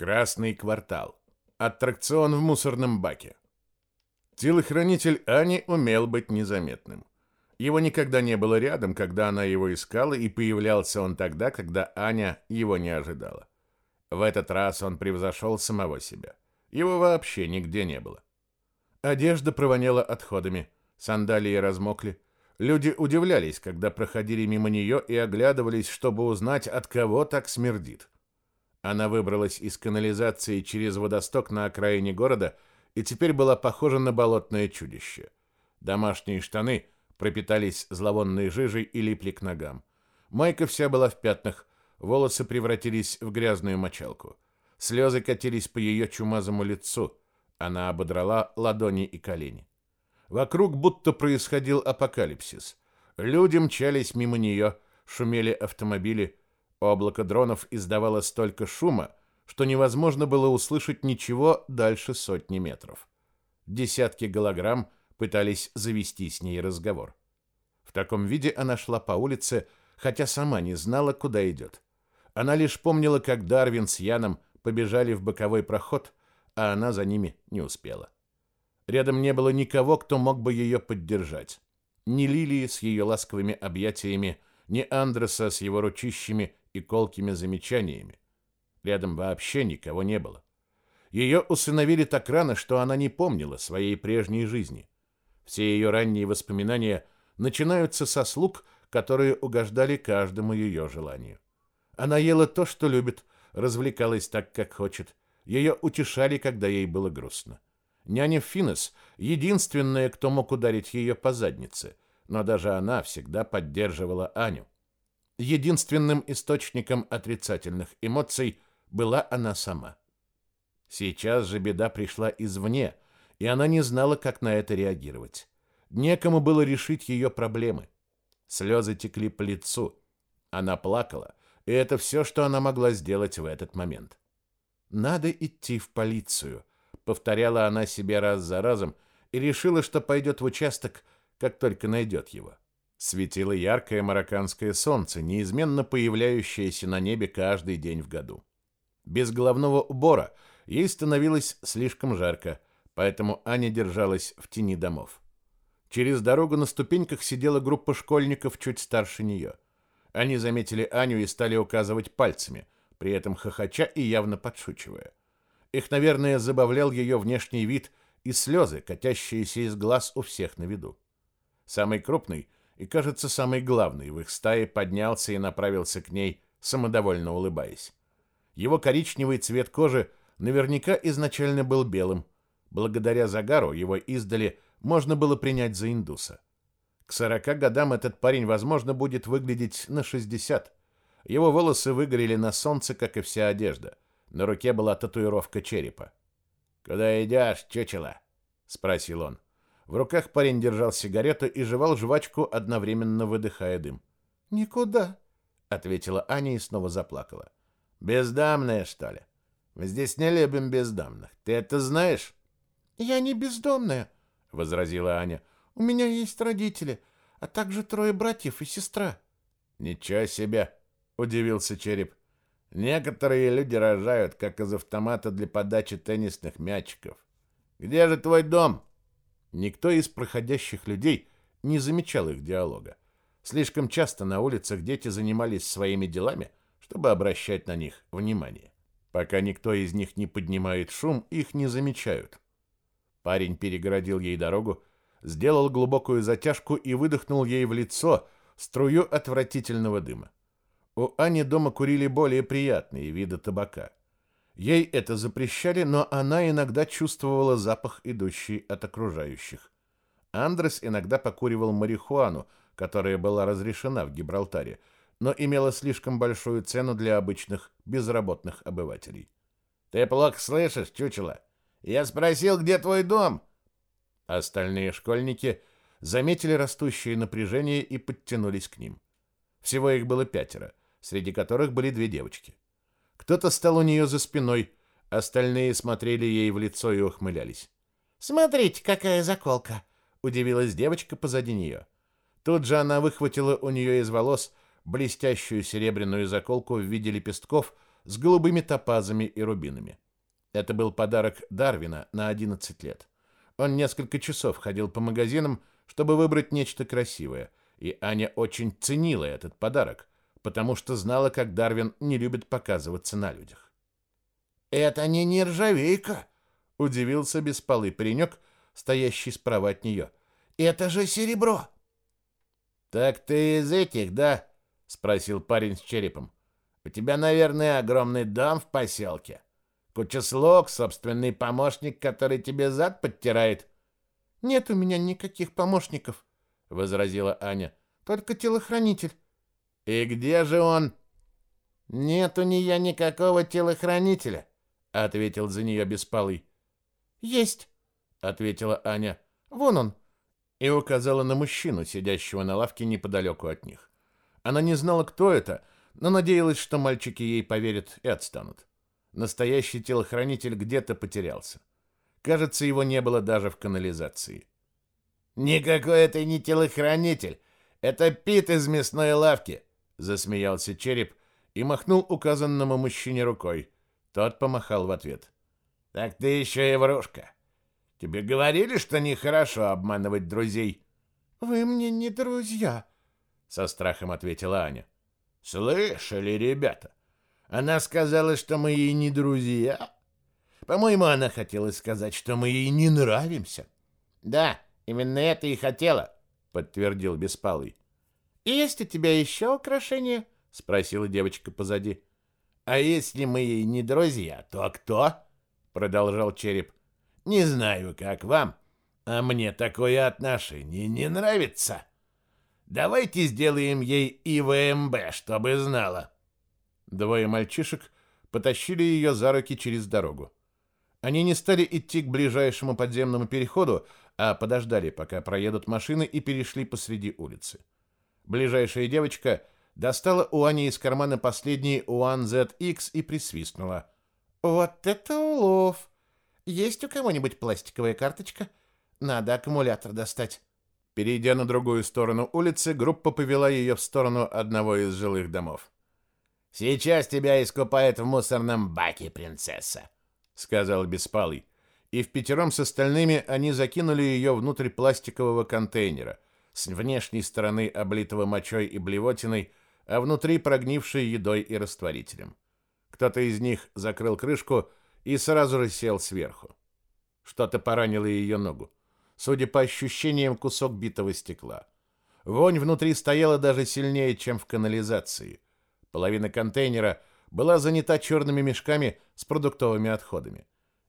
Красный квартал. Аттракцион в мусорном баке. Телохранитель Ани умел быть незаметным. Его никогда не было рядом, когда она его искала, и появлялся он тогда, когда Аня его не ожидала. В этот раз он превзошел самого себя. Его вообще нигде не было. Одежда провоняла отходами, сандалии размокли. Люди удивлялись, когда проходили мимо нее и оглядывались, чтобы узнать, от кого так смердит. Она выбралась из канализации через водосток на окраине города и теперь была похожа на болотное чудище. Домашние штаны пропитались зловонной жижей и липли к ногам. Майка вся была в пятнах, волосы превратились в грязную мочалку. Слезы катились по ее чумазому лицу. Она ободрала ладони и колени. Вокруг будто происходил апокалипсис. Люди мчались мимо нее, шумели автомобили, Облако дронов издавало столько шума, что невозможно было услышать ничего дальше сотни метров. Десятки голограмм пытались завести с ней разговор. В таком виде она шла по улице, хотя сама не знала, куда идет. Она лишь помнила, как Дарвин с Яном побежали в боковой проход, а она за ними не успела. Рядом не было никого, кто мог бы ее поддержать. Ни Лилии с ее ласковыми объятиями, ни Андреса с его ручищами и колкими замечаниями. Рядом вообще никого не было. Ее усыновили так рано, что она не помнила своей прежней жизни. Все ее ранние воспоминания начинаются со слуг, которые угождали каждому ее желанию. Она ела то, что любит, развлекалась так, как хочет. Ее утешали, когда ей было грустно. Няня Финес — единственная, кто мог ударить ее по заднице, но даже она всегда поддерживала Аню. Единственным источником отрицательных эмоций была она сама. Сейчас же беда пришла извне, и она не знала, как на это реагировать. Некому было решить ее проблемы. Слезы текли по лицу. Она плакала, и это все, что она могла сделать в этот момент. «Надо идти в полицию», — повторяла она себе раз за разом и решила, что пойдет в участок, как только найдет его. Светило яркое марокканское солнце, неизменно появляющееся на небе каждый день в году. Без головного убора ей становилось слишком жарко, поэтому Аня держалась в тени домов. Через дорогу на ступеньках сидела группа школьников чуть старше нее. Они заметили Аню и стали указывать пальцами, при этом хохоча и явно подшучивая. Их, наверное, забавлял ее внешний вид и слезы, катящиеся из глаз у всех на виду. Самый крупный — и, кажется, самый главный в их стае поднялся и направился к ней, самодовольно улыбаясь. Его коричневый цвет кожи наверняка изначально был белым. Благодаря загару его издали можно было принять за индуса. К сорока годам этот парень, возможно, будет выглядеть на шестьдесят. Его волосы выгорели на солнце, как и вся одежда. На руке была татуировка черепа. «Куда идешь, чучело?» — спросил он. В руках парень держал сигарету и жевал жвачку, одновременно выдыхая дым. «Никуда», — ответила Аня и снова заплакала. «Бездомная, что ли? Мы здесь не любим бездомных. Ты это знаешь?» «Я не бездомная», — возразила Аня. «У меня есть родители, а также трое братьев и сестра». «Ничего себе!» — удивился Череп. «Некоторые люди рожают, как из автомата для подачи теннисных мячиков. Где же твой дом?» Никто из проходящих людей не замечал их диалога. Слишком часто на улицах дети занимались своими делами, чтобы обращать на них внимание. Пока никто из них не поднимает шум, их не замечают. Парень перегородил ей дорогу, сделал глубокую затяжку и выдохнул ей в лицо струю отвратительного дыма. У Ани дома курили более приятные виды табака. Ей это запрещали, но она иногда чувствовала запах, идущий от окружающих. Андрес иногда покуривал марихуану, которая была разрешена в Гибралтаре, но имела слишком большую цену для обычных безработных обывателей. «Ты плохо слышишь, чучело? Я спросил, где твой дом?» Остальные школьники заметили растущее напряжение и подтянулись к ним. Всего их было пятеро, среди которых были две девочки. Кто-то стал у нее за спиной, остальные смотрели ей в лицо и ухмылялись. «Смотрите, какая заколка!» — удивилась девочка позади нее. Тут же она выхватила у нее из волос блестящую серебряную заколку в виде лепестков, с голубыми топазами и рубинами. Это был подарок Дарвина на 11 лет. Он несколько часов ходил по магазинам, чтобы выбрать нечто красивое, и Аня очень ценила этот подарок, потому что знала, как Дарвин не любит показываться на людях. «Это не нержавейка», — удивился бесполый паренек, стоящий справа от нее. «Это же серебро». «Так ты из этих, да?» — спросил парень с черепом. «У тебя, наверное, огромный дом в поселке. Куча слуг, собственный помощник, который тебе зад подтирает». «Нет у меня никаких помощников», — возразила Аня. «Только телохранитель». «И где же он?» «Нет у нее никакого телохранителя», — ответил за нее Беспалый. «Есть», — ответила Аня. «Вон он». И указала на мужчину, сидящего на лавке неподалеку от них. Она не знала, кто это, но надеялась, что мальчики ей поверят и отстанут. Настоящий телохранитель где-то потерялся. Кажется, его не было даже в канализации. «Никакой это не телохранитель. Это Пит из мясной лавки», — засмеялся череп и махнул указанному мужчине рукой. Тот помахал в ответ. «Так ты еще и врушка. Тебе говорили, что нехорошо обманывать друзей?» «Вы мне не друзья», — со страхом ответила Аня. «Слышали, ребята? Она сказала, что мы ей не друзья. По-моему, она хотела сказать, что мы ей не нравимся». «Да, именно это и хотела», — подтвердил Беспалый. «Есть у тебя еще украшения?» — спросила девочка позади. «А если мы ей не друзья, то кто?» — продолжал череп. «Не знаю, как вам, а мне такое отношение не нравится. Давайте сделаем ей ИВМБ, чтобы знала». Двое мальчишек потащили ее за руки через дорогу. Они не стали идти к ближайшему подземному переходу, а подождали, пока проедут машины, и перешли посреди улицы. Ближайшая девочка достала у Ани из кармана последний One ZX и присвистнула. «Вот это улов! Есть у кого-нибудь пластиковая карточка? Надо аккумулятор достать». Перейдя на другую сторону улицы, группа повела ее в сторону одного из жилых домов. «Сейчас тебя искупают в мусорном баке, принцесса», — сказал Беспалый. И в пятером с остальными они закинули ее внутрь пластикового контейнера, с внешней стороны облитого мочой и блевотиной, а внутри прогнившей едой и растворителем. Кто-то из них закрыл крышку и сразу же сел сверху. Что-то поранило ее ногу. Судя по ощущениям, кусок битого стекла. Вонь внутри стояла даже сильнее, чем в канализации — Половина контейнера была занята черными мешками с продуктовыми отходами.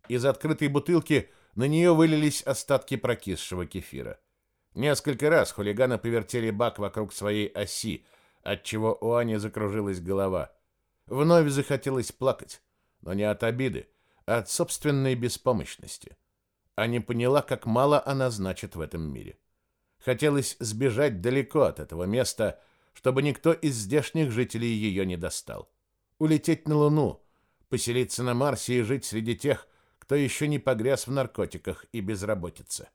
Из открытой бутылки на нее вылились остатки прокисшего кефира. Несколько раз хулиганы повертели бак вокруг своей оси, отчего у Ани закружилась голова. Вновь захотелось плакать, но не от обиды, а от собственной беспомощности. Ани поняла, как мало она значит в этом мире. Хотелось сбежать далеко от этого места, чтобы никто из здешних жителей ее не достал. Улететь на Луну, поселиться на Марсе и жить среди тех, кто еще не погряз в наркотиках и безработице.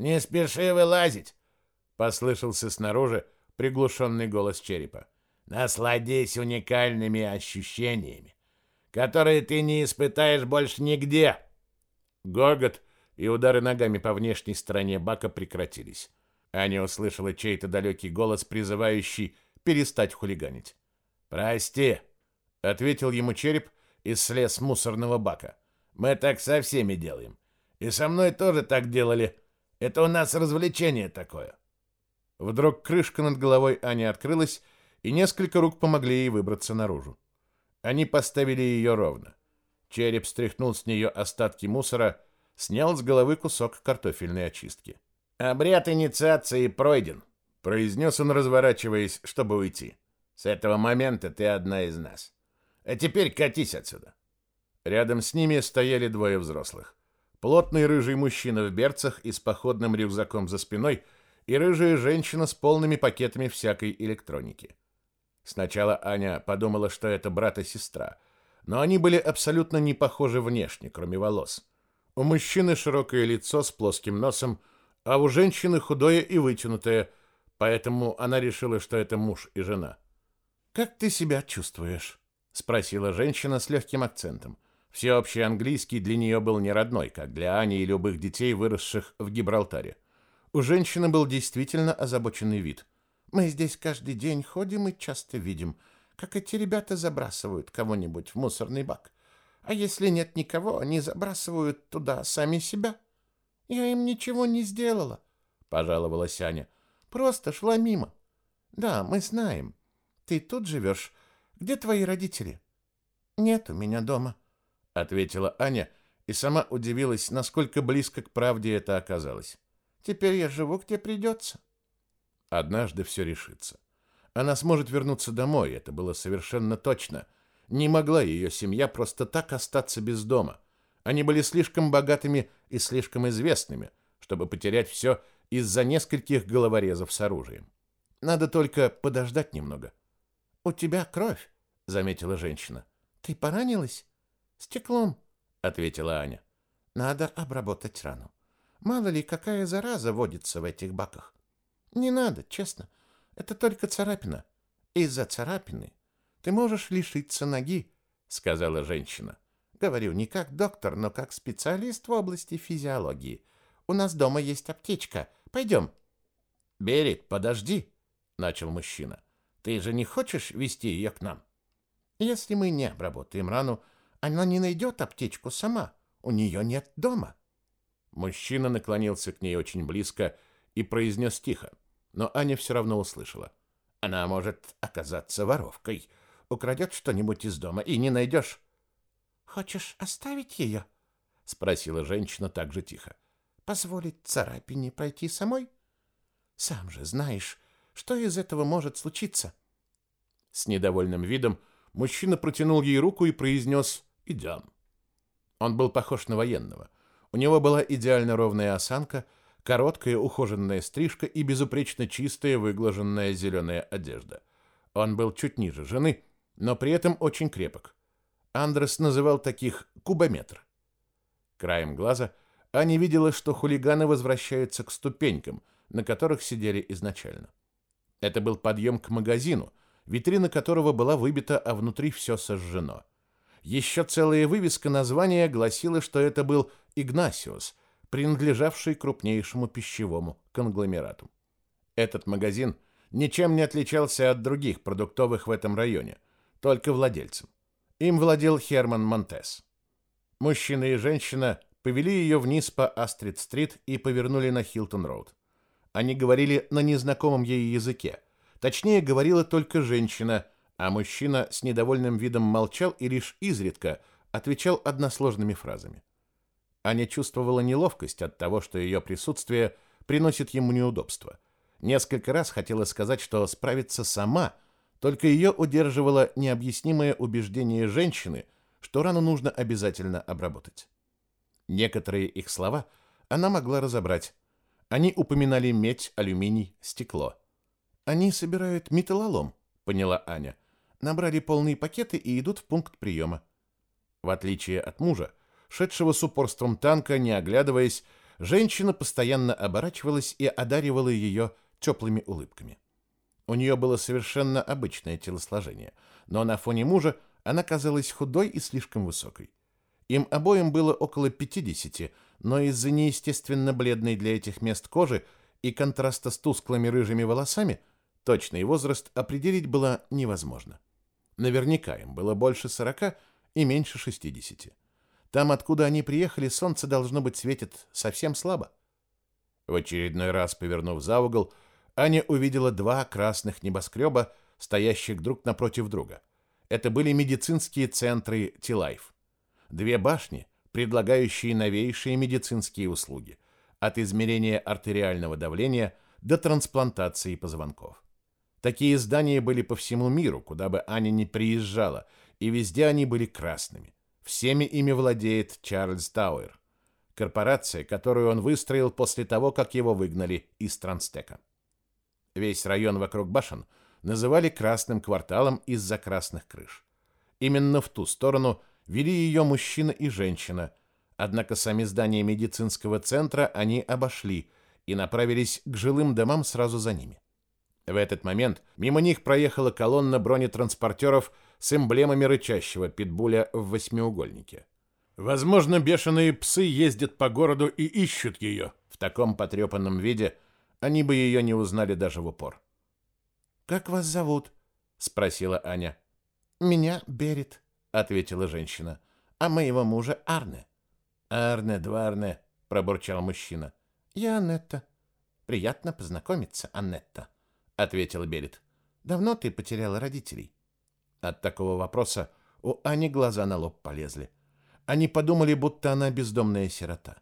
«Не спеши вылазить!» — послышался снаружи приглушенный голос черепа. «Насладись уникальными ощущениями, которые ты не испытаешь больше нигде!» Гогот и удары ногами по внешней стороне бака прекратились. Аня услышала чей-то далекий голос, призывающий перестать хулиганить. «Прости», — ответил ему череп и слез мусорного бака. «Мы так со всеми делаем. И со мной тоже так делали. Это у нас развлечение такое». Вдруг крышка над головой Ани открылась, и несколько рук помогли ей выбраться наружу. Они поставили ее ровно. Череп стряхнул с нее остатки мусора, снял с головы кусок картофельной очистки. «Обряд инициации пройден», — произнес он, разворачиваясь, чтобы уйти. «С этого момента ты одна из нас. А теперь катись отсюда». Рядом с ними стояли двое взрослых. Плотный рыжий мужчина в берцах и с походным рюкзаком за спиной и рыжая женщина с полными пакетами всякой электроники. Сначала Аня подумала, что это брат и сестра, но они были абсолютно не похожи внешне, кроме волос. У мужчины широкое лицо с плоским носом, а у женщины худое и вытянутое, поэтому она решила, что это муж и жена. «Как ты себя чувствуешь?» спросила женщина с легким акцентом. Всеобщий английский для нее был не родной, как для Ани и любых детей, выросших в Гибралтаре. У женщины был действительно озабоченный вид. Мы здесь каждый день ходим и часто видим, как эти ребята забрасывают кого-нибудь в мусорный бак. А если нет никого, они забрасывают туда сами себя. Я им ничего не сделала, пожаловалась Аня. Просто шла мимо. Да, мы знаем. Ты тут живешь. Где твои родители? Нет у меня дома, ответила Аня и сама удивилась, насколько близко к правде это оказалось. Теперь я живу где придется. Однажды все решится. Она сможет вернуться домой, это было совершенно точно. Не могла ее семья просто так остаться без дома. Они были слишком богатыми и слишком известными, чтобы потерять все из-за нескольких головорезов с оружием. Надо только подождать немного. «У тебя кровь», — заметила женщина. «Ты поранилась?» «Стеклом», — ответила Аня. «Надо обработать рану. Мало ли, какая зараза водится в этих баках. Не надо, честно. Это только царапина. Из-за царапины ты можешь лишиться ноги, сказала женщина. Говорю не как доктор, но как специалист в области физиологии. У нас дома есть аптечка. Пойдем. Берет, подожди, начал мужчина. Ты же не хочешь вести ее к нам? Если мы не обработаем рану, она не найдет аптечку сама. У нее нет дома. Мужчина наклонился к ней очень близко и произнес тихо, но Аня все равно услышала. Она может оказаться воровкой, украдет что-нибудь из дома, и не найдешь. «Хочешь оставить ее?» — спросила женщина так же тихо. «Позволить царапине пройти самой? Сам же знаешь, что из этого может случиться». С недовольным видом мужчина протянул ей руку и произнес «Идем». Он был похож на военного — у него была идеально ровная осанка, короткая ухоженная стрижка и безупречно чистая выглаженная зеленая одежда. Он был чуть ниже жены, но при этом очень крепок. Андрес называл таких кубометр. Краем глаза Аня видела, что хулиганы возвращаются к ступенькам, на которых сидели изначально. Это был подъем к магазину, витрина которого была выбита, а внутри все сожжено. Еще целая вывеска названия гласила, что это был Игнасиус, принадлежавший крупнейшему пищевому конгломерату. Этот магазин ничем не отличался от других продуктовых в этом районе, только владельцем. Им владел Херман Монтес. Мужчина и женщина повели ее вниз по Астрид-стрит и повернули на Хилтон-роуд. Они говорили на незнакомом ей языке. Точнее, говорила только женщина – а мужчина с недовольным видом молчал и лишь изредка отвечал односложными фразами. Аня чувствовала неловкость от того, что ее присутствие приносит ему неудобства. Несколько раз хотела сказать, что справится сама, только ее удерживало необъяснимое убеждение женщины, что рану нужно обязательно обработать. Некоторые их слова она могла разобрать. Они упоминали медь, алюминий, стекло. «Они собирают металлолом», — поняла Аня набрали полные пакеты и идут в пункт приема. В отличие от мужа, шедшего с упорством танка, не оглядываясь, женщина постоянно оборачивалась и одаривала ее теплыми улыбками. У нее было совершенно обычное телосложение, но на фоне мужа она казалась худой и слишком высокой. Им обоим было около 50, но из-за неестественно бледной для этих мест кожи и контраста с тусклыми рыжими волосами точный возраст определить было невозможно. Наверняка им было больше сорока и меньше шестидесяти. Там, откуда они приехали, солнце, должно быть, светит совсем слабо. В очередной раз, повернув за угол, Аня увидела два красных небоскреба, стоящих друг напротив друга. Это были медицинские центры Тилайф. Две башни, предлагающие новейшие медицинские услуги, от измерения артериального давления до трансплантации позвонков. Такие здания были по всему миру, куда бы Аня ни приезжала, и везде они были красными. Всеми ими владеет Чарльз Тауэр, корпорация, которую он выстроил после того, как его выгнали из Транстека. Весь район вокруг башен называли красным кварталом из-за красных крыш. Именно в ту сторону вели ее мужчина и женщина, однако сами здания медицинского центра они обошли и направились к жилым домам сразу за ними. В этот момент мимо них проехала колонна бронетранспортеров с эмблемами рычащего питбуля в восьмиугольнике. Возможно, бешеные псы ездят по городу и ищут ее. В таком потрепанном виде они бы ее не узнали даже в упор. «Как вас зовут?» — спросила Аня. «Меня Берет», — ответила женщина. «А моего мужа Арне». «Арне, Дварне», — пробурчал мужчина. «Я Аннетта». «Приятно познакомиться, Аннетта», — ответила Берет. «Давно ты потеряла родителей?» От такого вопроса у Ани глаза на лоб полезли. Они подумали, будто она бездомная сирота.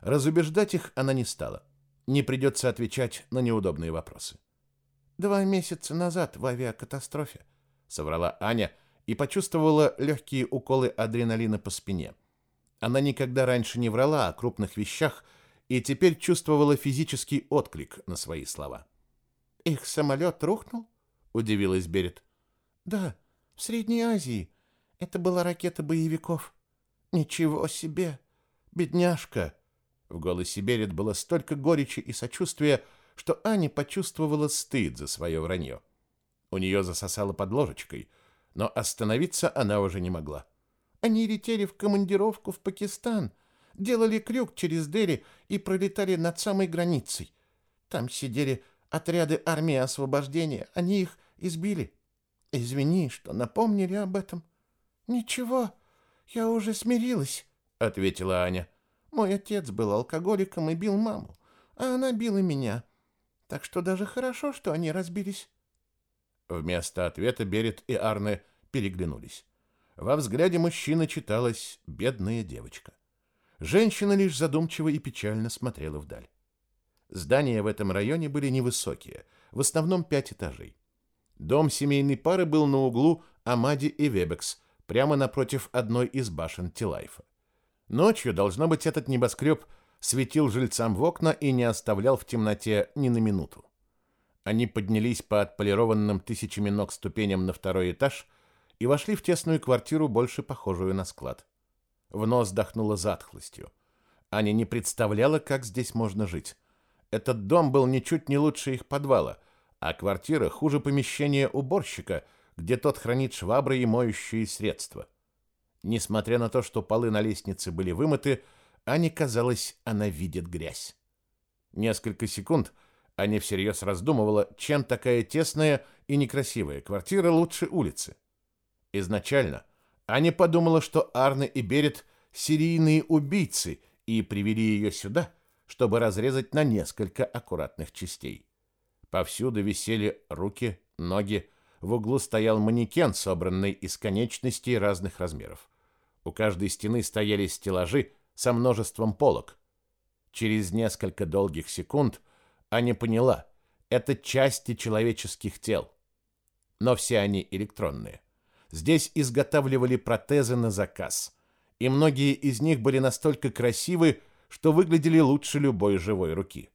Разубеждать их она не стала. Не придется отвечать на неудобные вопросы. «Два месяца назад в авиакатастрофе», — соврала Аня и почувствовала легкие уколы адреналина по спине. Она никогда раньше не врала о крупных вещах и теперь чувствовала физический отклик на свои слова. «Их самолет рухнул?» — удивилась Берет. «Да, в Средней Азии. Это была ракета боевиков». «Ничего себе! Бедняжка!» В голосе Берет было столько горечи и сочувствия, что Аня почувствовала стыд за свое вранье. У нее засосало под ложечкой, но остановиться она уже не могла. Они летели в командировку в Пакистан, делали крюк через Дели и пролетали над самой границей. Там сидели отряды армии освобождения, они их избили. Извини, что напомнили об этом. Ничего, «Я уже смирилась», — ответила Аня. «Мой отец был алкоголиком и бил маму, а она била меня. Так что даже хорошо, что они разбились». Вместо ответа Берет и Арне переглянулись. Во взгляде мужчины читалась «бедная девочка». Женщина лишь задумчиво и печально смотрела вдаль. Здания в этом районе были невысокие, в основном пять этажей. Дом семейной пары был на углу Амади и Вебекс, прямо напротив одной из башен Тилайфа. Ночью, должно быть, этот небоскреб светил жильцам в окна и не оставлял в темноте ни на минуту. Они поднялись по отполированным тысячами ног ступеням на второй этаж и вошли в тесную квартиру, больше похожую на склад. В нос дохнуло затхлостью. Аня не представляла, как здесь можно жить. Этот дом был ничуть не лучше их подвала, а квартира хуже помещения уборщика — где тот хранит швабры и моющие средства. Несмотря на то, что полы на лестнице были вымыты, Ане казалось, она видит грязь. Несколько секунд Аня всерьез раздумывала, чем такая тесная и некрасивая квартира лучше улицы. Изначально Аня подумала, что Арне и Берет — серийные убийцы и привели ее сюда, чтобы разрезать на несколько аккуратных частей. Повсюду висели руки, ноги, в углу стоял манекен, собранный из конечностей разных размеров. У каждой стены стояли стеллажи со множеством полок. Через несколько долгих секунд Аня поняла, это части человеческих тел. Но все они электронные. Здесь изготавливали протезы на заказ, и многие из них были настолько красивы, что выглядели лучше любой живой руки.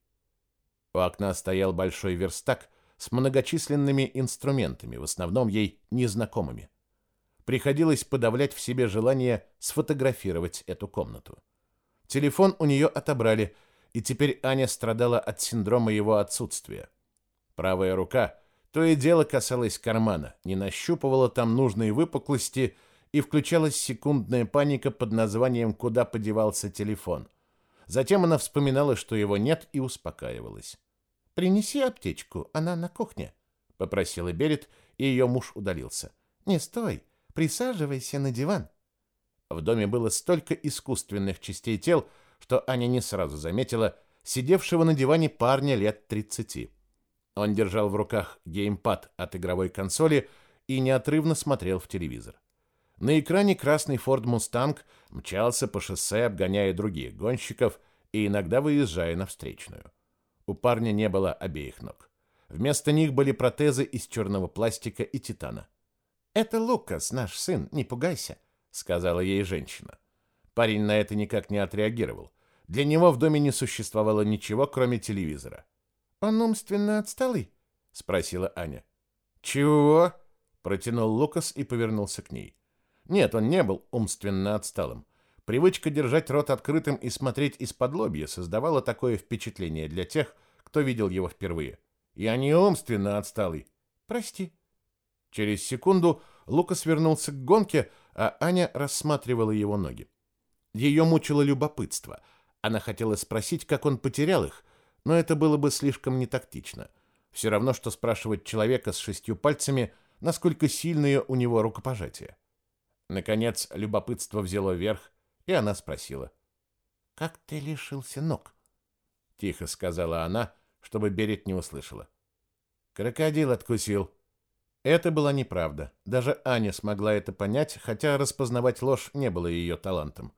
У окна стоял большой верстак, с многочисленными инструментами, в основном ей незнакомыми. Приходилось подавлять в себе желание сфотографировать эту комнату. Телефон у нее отобрали, и теперь Аня страдала от синдрома его отсутствия. Правая рука то и дело касалась кармана, не нащупывала там нужные выпуклости и включалась секундная паника под названием «Куда подевался телефон?». Затем она вспоминала, что его нет, и успокаивалась. «Принеси аптечку, она на кухне», — попросила Берет, и ее муж удалился. «Не стой, присаживайся на диван». В доме было столько искусственных частей тел, что Аня не сразу заметила сидевшего на диване парня лет 30. Он держал в руках геймпад от игровой консоли и неотрывно смотрел в телевизор. На экране красный Ford Mustang мчался по шоссе, обгоняя других гонщиков и иногда выезжая на встречную. У парня не было обеих ног. Вместо них были протезы из черного пластика и титана. «Это Лукас, наш сын, не пугайся», — сказала ей женщина. Парень на это никак не отреагировал. Для него в доме не существовало ничего, кроме телевизора. «Он умственно отсталый?» — спросила Аня. «Чего?» — протянул Лукас и повернулся к ней. Нет, он не был умственно отсталым. Привычка держать рот открытым и смотреть из-под лобья создавала такое впечатление для тех, кто видел его впервые. Я не умственно отсталый. Прости. Через секунду Лукас вернулся к гонке, а Аня рассматривала его ноги. Ее мучило любопытство. Она хотела спросить, как он потерял их, но это было бы слишком нетактично. Все равно, что спрашивать человека с шестью пальцами, насколько сильное у него рукопожатие. Наконец, любопытство взяло верх, и она спросила. «Как ты лишился ног?» Тихо сказала она, чтобы Берет не услышала. «Крокодил откусил», это была неправда. Даже Аня смогла это понять, хотя распознавать ложь не было ее талантом.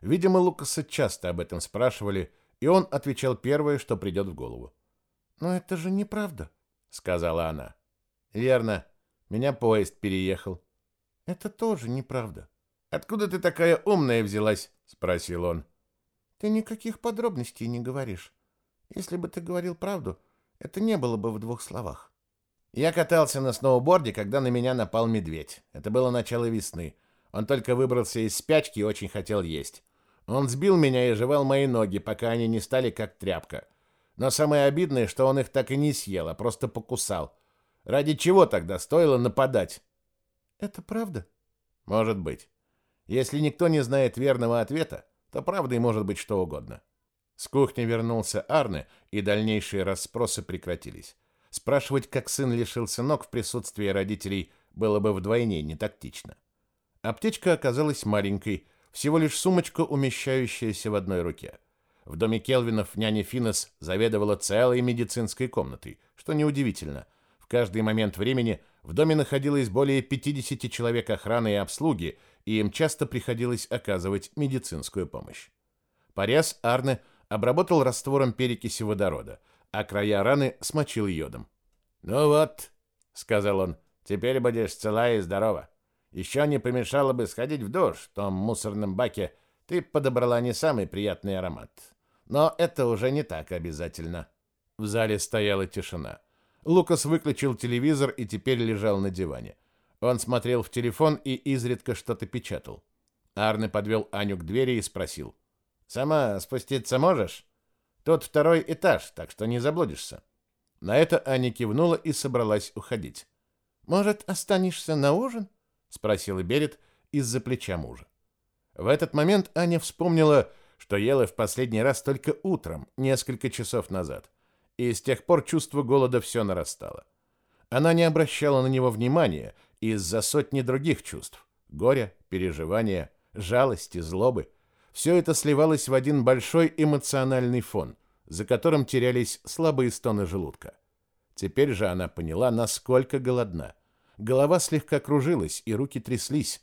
Видимо, Лукаса часто об этом спрашивали, и он отвечал первое, что придет в голову. «Но это же неправда», — сказала она. «Верно. Меня поезд переехал». «Это тоже неправда». «Откуда ты такая умная взялась?» — спросил он. «Ты никаких подробностей не говоришь. Если бы ты говорил правду, это не было бы в двух словах. Я катался на сноуборде, когда на меня напал медведь. Это было начало весны. Он только выбрался из спячки и очень хотел есть. Он сбил меня и жевал мои ноги, пока они не стали как тряпка. Но самое обидное, что он их так и не съел, а просто покусал. Ради чего тогда стоило нападать? Это правда? Может быть. Если никто не знает верного ответа, то правдой может быть что угодно. С кухни вернулся Арне, и дальнейшие расспросы прекратились. Спрашивать, как сын лишился ног в присутствии родителей, было бы вдвойне нетактично. Аптечка оказалась маленькой, всего лишь сумочка, умещающаяся в одной руке. В доме Келвинов няня Финес заведовала целой медицинской комнатой, что неудивительно. В каждый момент времени в доме находилось более 50 человек охраны и обслуги, и им часто приходилось оказывать медицинскую помощь. Порез Арне обработал раствором перекиси водорода – а края раны смочил йодом. «Ну вот», — сказал он, — «теперь будешь цела и здорова. Еще не помешало бы сходить в душ, в том мусорном баке ты подобрала не самый приятный аромат. Но это уже не так обязательно». В зале стояла тишина. Лукас выключил телевизор и теперь лежал на диване. Он смотрел в телефон и изредка что-то печатал. Арне подвел Аню к двери и спросил. «Сама спуститься можешь?» Тот второй этаж, так что не заблудишься. На это Аня кивнула и собралась уходить. «Может, останешься на ужин?» — спросила Берет из-за плеча мужа. В этот момент Аня вспомнила, что ела в последний раз только утром, несколько часов назад, и с тех пор чувство голода все нарастало. Она не обращала на него внимания из-за сотни других чувств — горя, переживания, жалости, злобы — все это сливалось в один большой эмоциональный фон, за которым терялись слабые стоны желудка. Теперь же она поняла, насколько голодна. Голова слегка кружилась, и руки тряслись.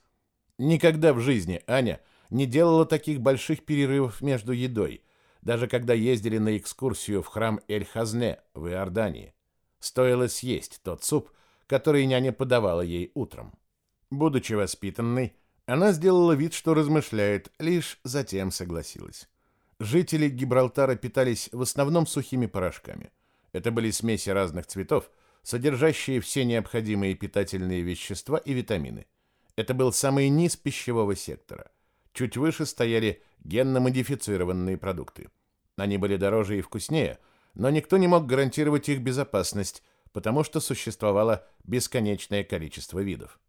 Никогда в жизни Аня не делала таких больших перерывов между едой, даже когда ездили на экскурсию в храм Эль-Хазне в Иордании. Стоило съесть тот суп, который няня подавала ей утром. Будучи воспитанной, она сделала вид, что размышляет, лишь затем согласилась. Жители Гибралтара питались в основном сухими порошками. Это были смеси разных цветов, содержащие все необходимые питательные вещества и витамины. Это был самый низ пищевого сектора. Чуть выше стояли генно-модифицированные продукты. Они были дороже и вкуснее, но никто не мог гарантировать их безопасность, потому что существовало бесконечное количество видов.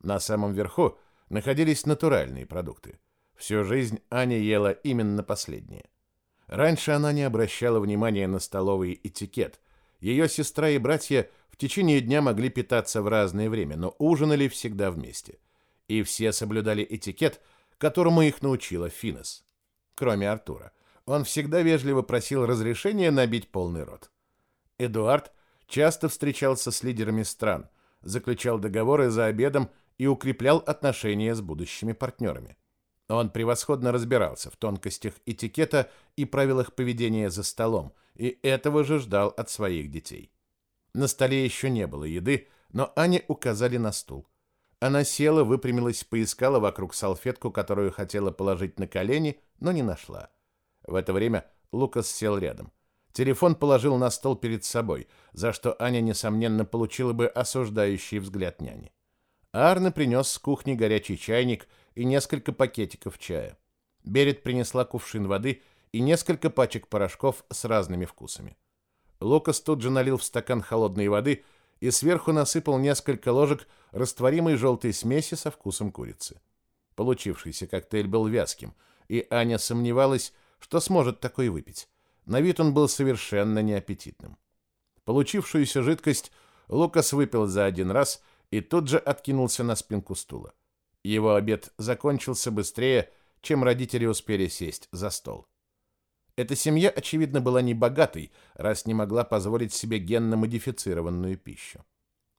На самом верху – находились натуральные продукты. Всю жизнь Аня ела именно последние. Раньше она не обращала внимания на столовый этикет. Ее сестра и братья в течение дня могли питаться в разное время, но ужинали всегда вместе. И все соблюдали этикет, которому их научила Финес. Кроме Артура. Он всегда вежливо просил разрешения набить полный рот. Эдуард часто встречался с лидерами стран, заключал договоры за обедом и укреплял отношения с будущими партнерами. Он превосходно разбирался в тонкостях этикета и правилах поведения за столом, и этого же ждал от своих детей. На столе еще не было еды, но Ане указали на стул. Она села, выпрямилась, поискала вокруг салфетку, которую хотела положить на колени, но не нашла. В это время Лукас сел рядом. Телефон положил на стол перед собой, за что Аня, несомненно, получила бы осуждающий взгляд няни. Арна принес с кухни горячий чайник и несколько пакетиков чая. Берет принесла кувшин воды и несколько пачек порошков с разными вкусами. Лукас тут же налил в стакан холодной воды и сверху насыпал несколько ложек растворимой желтой смеси со вкусом курицы. Получившийся коктейль был вязким, и Аня сомневалась, что сможет такой выпить. На вид он был совершенно неаппетитным. Получившуюся жидкость Лукас выпил за один раз и тут же откинулся на спинку стула. Его обед закончился быстрее, чем родители успели сесть за стол. Эта семья, очевидно, была не богатой, раз не могла позволить себе генно-модифицированную пищу.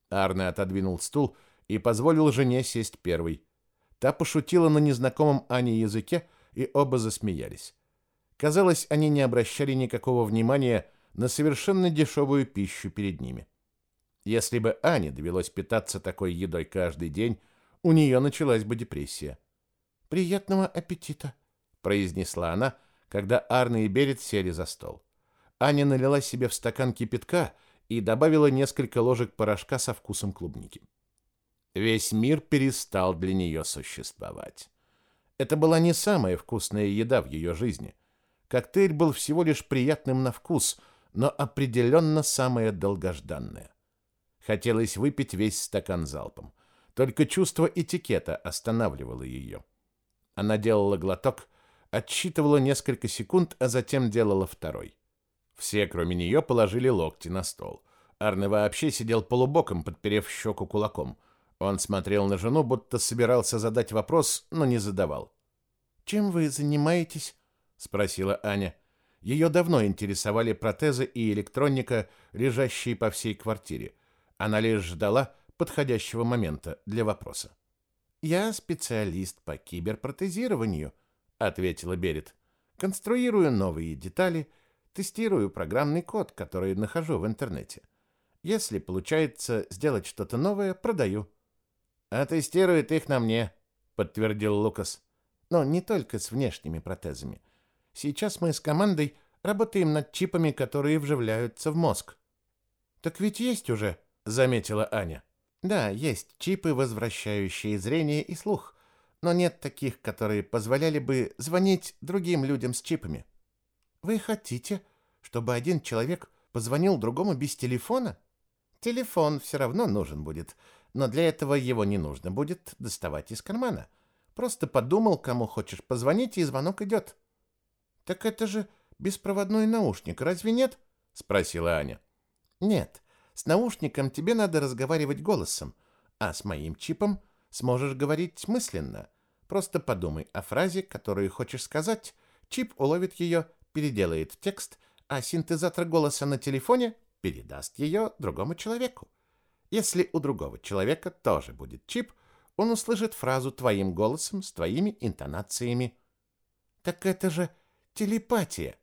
Арне отодвинул стул и позволил жене сесть первой. Та пошутила на незнакомом Ане языке, и оба засмеялись. Казалось, они не обращали никакого внимания на совершенно дешевую пищу перед ними. Если бы Ане довелось питаться такой едой каждый день, у нее началась бы депрессия. «Приятного аппетита», — произнесла она, когда Арне и Берет сели за стол. Аня налила себе в стакан кипятка и добавила несколько ложек порошка со вкусом клубники. Весь мир перестал для нее существовать. Это была не самая вкусная еда в ее жизни. Коктейль был всего лишь приятным на вкус, но определенно самая долгожданная. Хотелось выпить весь стакан залпом. Только чувство этикета останавливало ее. Она делала глоток, отсчитывала несколько секунд, а затем делала второй. Все, кроме нее, положили локти на стол. Арне вообще сидел полубоком, подперев щеку кулаком. Он смотрел на жену, будто собирался задать вопрос, но не задавал. «Чем вы занимаетесь?» — спросила Аня. Ее давно интересовали протезы и электроника, лежащие по всей квартире. Она лишь ждала подходящего момента для вопроса. «Я специалист по киберпротезированию», — ответила Берет. «Конструирую новые детали, тестирую программный код, который нахожу в интернете. Если получается сделать что-то новое, продаю». «А тестирует их на мне», — подтвердил Лукас. «Но не только с внешними протезами. Сейчас мы с командой работаем над чипами, которые вживляются в мозг». «Так ведь есть уже», — заметила Аня. Да, есть чипы, возвращающие зрение и слух, но нет таких, которые позволяли бы звонить другим людям с чипами. Вы хотите, чтобы один человек позвонил другому без телефона? Телефон все равно нужен будет, но для этого его не нужно будет доставать из кармана. Просто подумал, кому хочешь позвонить, и звонок идет. Так это же беспроводной наушник, разве нет? спросила Аня. Нет. С наушником тебе надо разговаривать голосом, а с моим чипом сможешь говорить мысленно. Просто подумай о фразе, которую хочешь сказать. Чип уловит ее, переделает в текст, а синтезатор голоса на телефоне передаст ее другому человеку. Если у другого человека тоже будет чип, он услышит фразу твоим голосом с твоими интонациями. Так это же телепатия.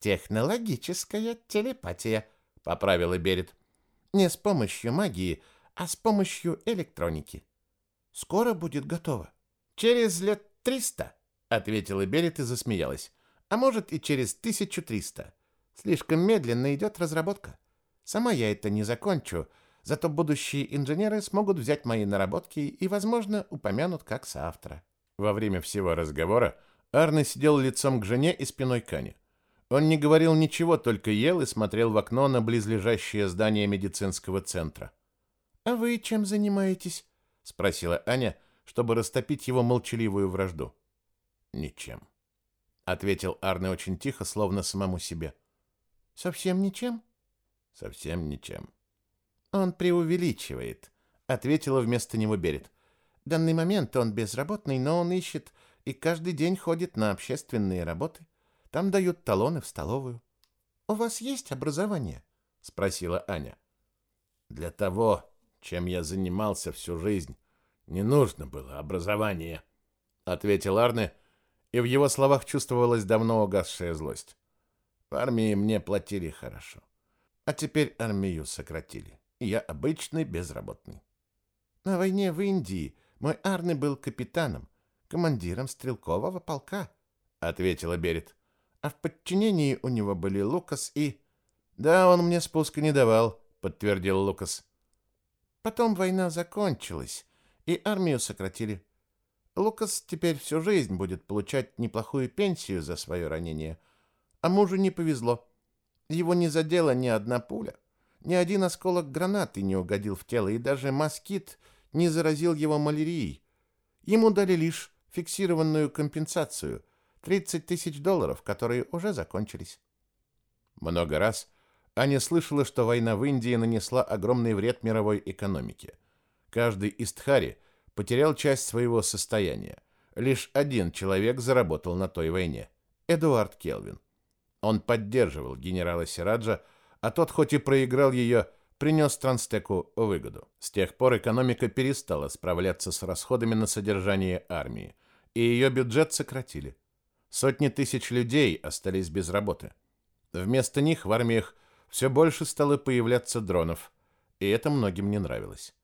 Технологическая телепатия, поправила Берет. Не с помощью магии, а с помощью электроники. Скоро будет готово. Через лет триста, ответила Берет и засмеялась. А может и через тысячу триста. Слишком медленно идет разработка. Сама я это не закончу, зато будущие инженеры смогут взять мои наработки и, возможно, упомянут как соавтора. Во время всего разговора Арне сидел лицом к жене и спиной к Ане. Он не говорил ничего, только ел и смотрел в окно на близлежащее здание медицинского центра. «А вы чем занимаетесь?» — спросила Аня, чтобы растопить его молчаливую вражду. «Ничем», — ответил Арне очень тихо, словно самому себе. «Совсем ничем?» «Совсем ничем». «Он преувеличивает», — ответила вместо него Берет. «В данный момент он безработный, но он ищет и каждый день ходит на общественные работы». Там дают талоны в столовую. У вас есть образование? спросила Аня. Для того, чем я занимался всю жизнь, не нужно было образование, ответил Арне, и в его словах чувствовалась давно угасшая злость. В армии мне платили хорошо, а теперь армию сократили, я обычный безработный. На войне в Индии мой Арне был капитаном, командиром стрелкового полка, ответила Берет а в подчинении у него были Лукас и... Да, он мне спуска не давал, подтвердил Лукас. Потом война закончилась, и армию сократили. Лукас теперь всю жизнь будет получать неплохую пенсию за свое ранение, а мужу не повезло. Его не задела ни одна пуля. Ни один осколок гранаты не угодил в тело, и даже москит не заразил его малярией. Ему дали лишь фиксированную компенсацию – 30 тысяч долларов, которые уже закончились. Много раз Аня слышала, что война в Индии нанесла огромный вред мировой экономике. Каждый из Тхари потерял часть своего состояния. Лишь один человек заработал на той войне – Эдуард Келвин. Он поддерживал генерала Сираджа, а тот, хоть и проиграл ее, принес Транстеку выгоду. С тех пор экономика перестала справляться с расходами на содержание армии, и ее бюджет сократили. Сотни тысяч людей остались без работы. Вместо них в армиях все больше стало появляться дронов, и это многим не нравилось.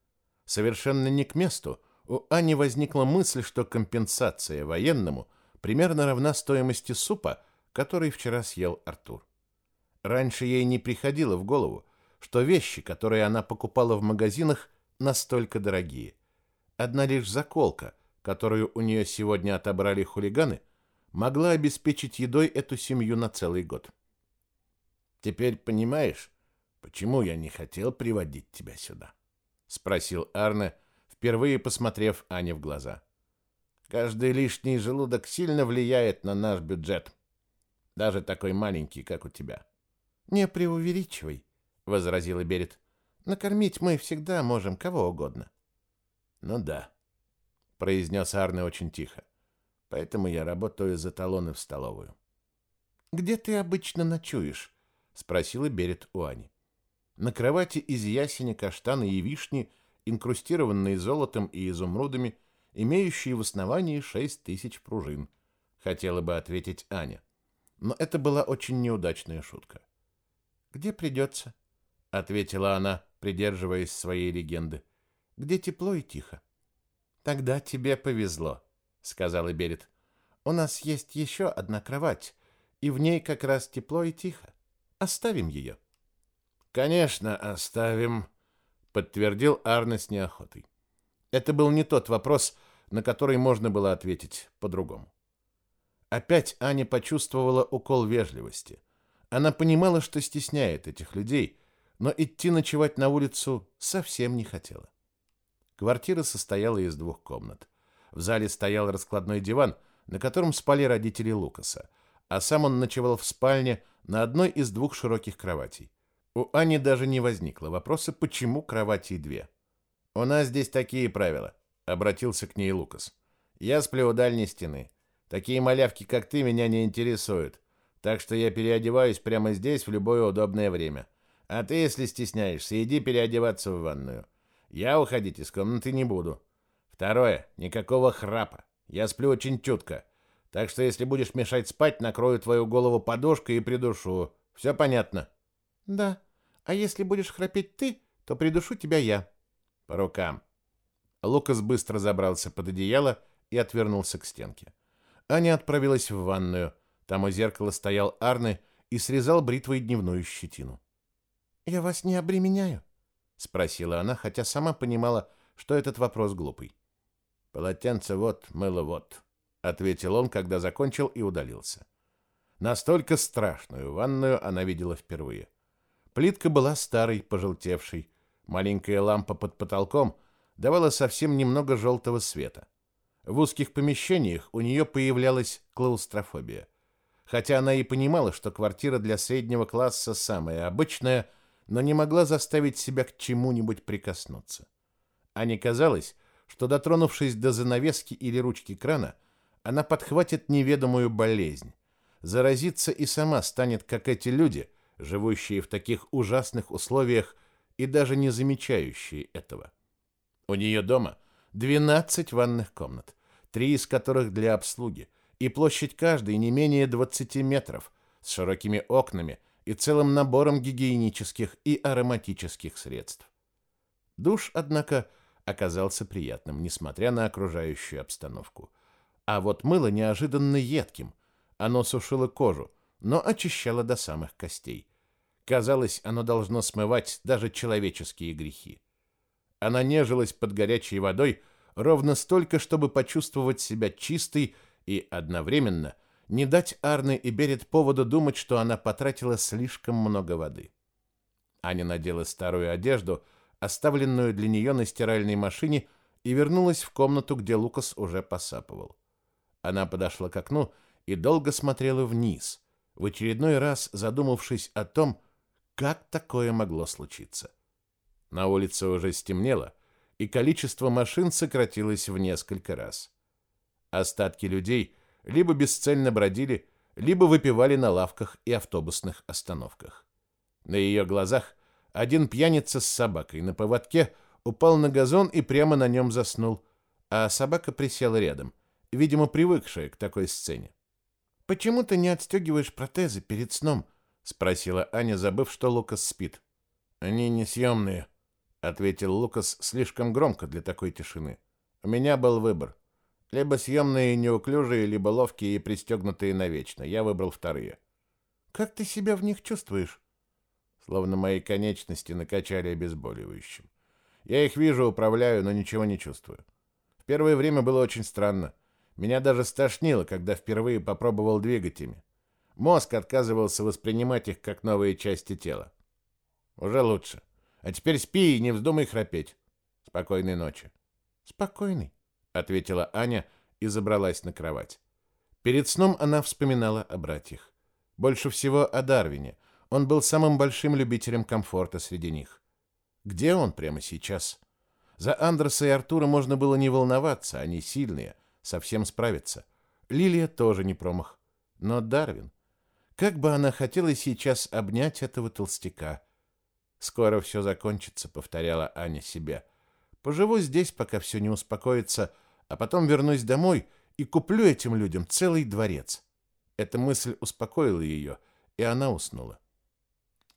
Совершенно не к месту у Ани возникла мысль, что компенсация военному примерно равна стоимости супа, который вчера съел Артур. Раньше ей не приходило в голову, что вещи, которые она покупала в магазинах, настолько дорогие. Одна лишь заколка, которую у нее сегодня отобрали хулиганы, могла обеспечить едой эту семью на целый год. «Теперь понимаешь, почему я не хотел приводить тебя сюда?» — спросил Арне, впервые посмотрев Ане в глаза. «Каждый лишний желудок сильно влияет на наш бюджет, даже такой маленький, как у тебя». «Не преувеличивай», — возразила Берет. «Накормить мы всегда можем кого угодно». «Ну да», — произнес Арне очень тихо. «Поэтому я работаю за талоны в столовую». «Где ты обычно ночуешь?» — спросила Берет у Ани. На кровати из ясеня, каштана и вишни, инкрустированные золотом и изумрудами, имеющие в основании шесть тысяч пружин, хотела бы ответить Аня. Но это была очень неудачная шутка. «Где придется?» — ответила она, придерживаясь своей легенды. «Где тепло и тихо». «Тогда тебе повезло», — сказала Берет. «У нас есть еще одна кровать, и в ней как раз тепло и тихо. Оставим ее». «Конечно, оставим», — подтвердил Арне с неохотой. Это был не тот вопрос, на который можно было ответить по-другому. Опять Аня почувствовала укол вежливости — она понимала, что стесняет этих людей, но идти ночевать на улицу совсем не хотела. Квартира состояла из двух комнат. В зале стоял раскладной диван, на котором спали родители Лукаса, а сам он ночевал в спальне на одной из двух широких кроватей. У Ани даже не возникло вопроса, почему кроватей две. «У нас здесь такие правила», — обратился к ней Лукас. «Я сплю у дальней стены. Такие малявки, как ты, меня не интересуют. Так что я переодеваюсь прямо здесь в любое удобное время. А ты, если стесняешься, иди переодеваться в ванную. Я уходить из комнаты не буду. Второе. Никакого храпа. Я сплю очень чутко. Так что если будешь мешать спать, накрою твою голову подушкой и придушу. Все понятно? Да. А если будешь храпеть ты, то придушу тебя я. По рукам. Лукас быстро забрался под одеяло и отвернулся к стенке. Аня отправилась в ванную. Там у зеркала стоял Арне и срезал бритвой дневную щетину. «Я вас не обременяю?» — спросила она, хотя сама понимала, что этот вопрос глупый. «Полотенце вот, мыло вот», — ответил он, когда закончил и удалился. Настолько страшную ванную она видела впервые. Плитка была старой, пожелтевшей. Маленькая лампа под потолком давала совсем немного желтого света. В узких помещениях у нее появлялась клаустрофобия хотя она и понимала, что квартира для среднего класса самая обычная, но не могла заставить себя к чему-нибудь прикоснуться. А не казалось, что, дотронувшись до занавески или ручки крана, она подхватит неведомую болезнь, заразится и сама станет, как эти люди, живущие в таких ужасных условиях и даже не замечающие этого. У нее дома 12 ванных комнат, три из которых для обслуги, и площадь каждой не менее 20 метров, с широкими окнами и целым набором гигиенических и ароматических средств. Душ, однако, оказался приятным, несмотря на окружающую обстановку. А вот мыло неожиданно едким. Оно сушило кожу, но очищало до самых костей. Казалось, оно должно смывать даже человеческие грехи. Она нежилась под горячей водой ровно столько, чтобы почувствовать себя чистой и одновременно не дать Арне и Берет поводу думать, что она потратила слишком много воды. Аня надела старую одежду, оставленную для нее на стиральной машине, и вернулась в комнату, где Лукас уже посапывал. Она подошла к окну и долго смотрела вниз, в очередной раз задумавшись о том, как такое могло случиться. На улице уже стемнело, и количество машин сократилось в несколько раз. Остатки людей либо бесцельно бродили, либо выпивали на лавках и автобусных остановках. На ее глазах один пьяница с собакой на поводке упал на газон и прямо на нем заснул, а собака присела рядом, видимо, привыкшая к такой сцене. «Почему ты не отстегиваешь протезы перед сном?» — спросила Аня, забыв, что Лукас спит. «Они несъемные», — ответил Лукас слишком громко для такой тишины. «У меня был выбор. Либо съемные и неуклюжие, либо ловкие и пристегнутые навечно. Я выбрал вторые». «Как ты себя в них чувствуешь?» Словно мои конечности накачали обезболивающим. Я их вижу, управляю, но ничего не чувствую. В первое время было очень странно. Меня даже стошнило, когда впервые попробовал двигать ими. Мозг отказывался воспринимать их как новые части тела. Уже лучше. А теперь спи и не вздумай храпеть. Спокойной ночи. Спокойной, ответила Аня и забралась на кровать. Перед сном она вспоминала о братьях. Больше всего о Дарвине. Он был самым большим любителем комфорта среди них. Где он прямо сейчас? За Андреса и Артура можно было не волноваться, они сильные, совсем справятся. Лилия тоже не промах. Но Дарвин... Как бы она хотела сейчас обнять этого толстяка. «Скоро все закончится», — повторяла Аня себе. «Поживу здесь, пока все не успокоится, а потом вернусь домой и куплю этим людям целый дворец». Эта мысль успокоила ее, и она уснула.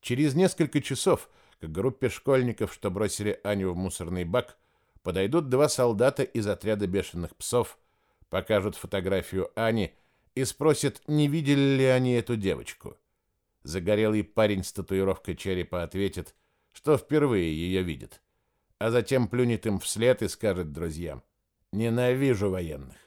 Через несколько часов к группе школьников, что бросили Аню в мусорный бак, подойдут два солдата из отряда бешеных псов, покажут фотографию Ани и спросят, не видели ли они эту девочку. Загорелый парень с татуировкой черепа ответит, что впервые ее видит, а затем плюнет им вслед и скажет друзьям «Ненавижу военных».